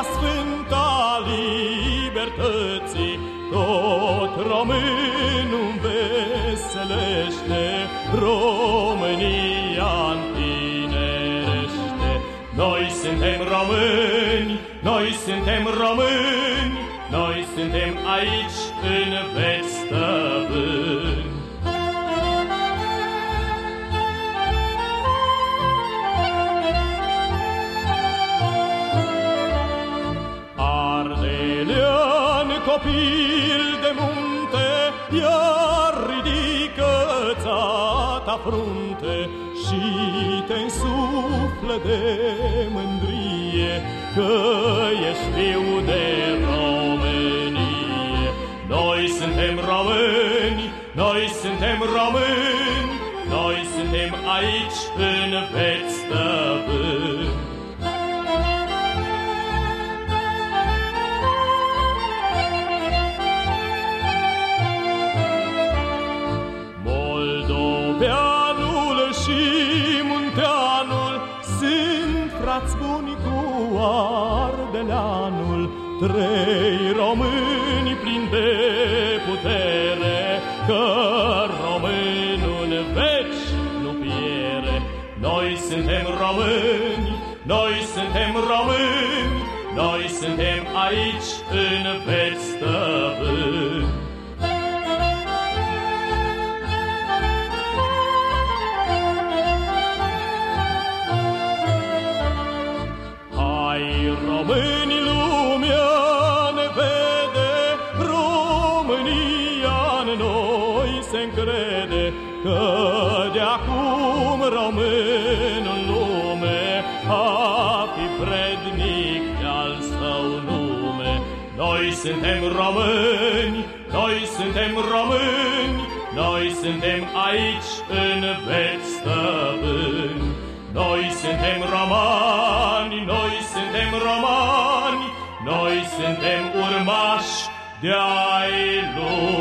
Țara sfânta libertății, tot românul veselește, România întinerește. Noi suntem români, noi suntem români, noi suntem aici în vestăvâni. Copil de munte, iar ridică ta frunte și te însuflă de mândrie că ești fiu de Românie. Noi suntem români, noi suntem români, noi suntem aici în veți stăpâni. Ardeleanul, Trei români plini de putere, Că românul în veci nu piere. Noi suntem români, noi suntem români, Noi suntem aici în veci stăpâni. Români încrede, Că de acum român în lume A fi vrednic de-al său nume. Noi suntem români, noi suntem români, Noi suntem aici în veți stăpâni. Noi suntem romani, noi suntem romani, noi suntem urmași de ai lui.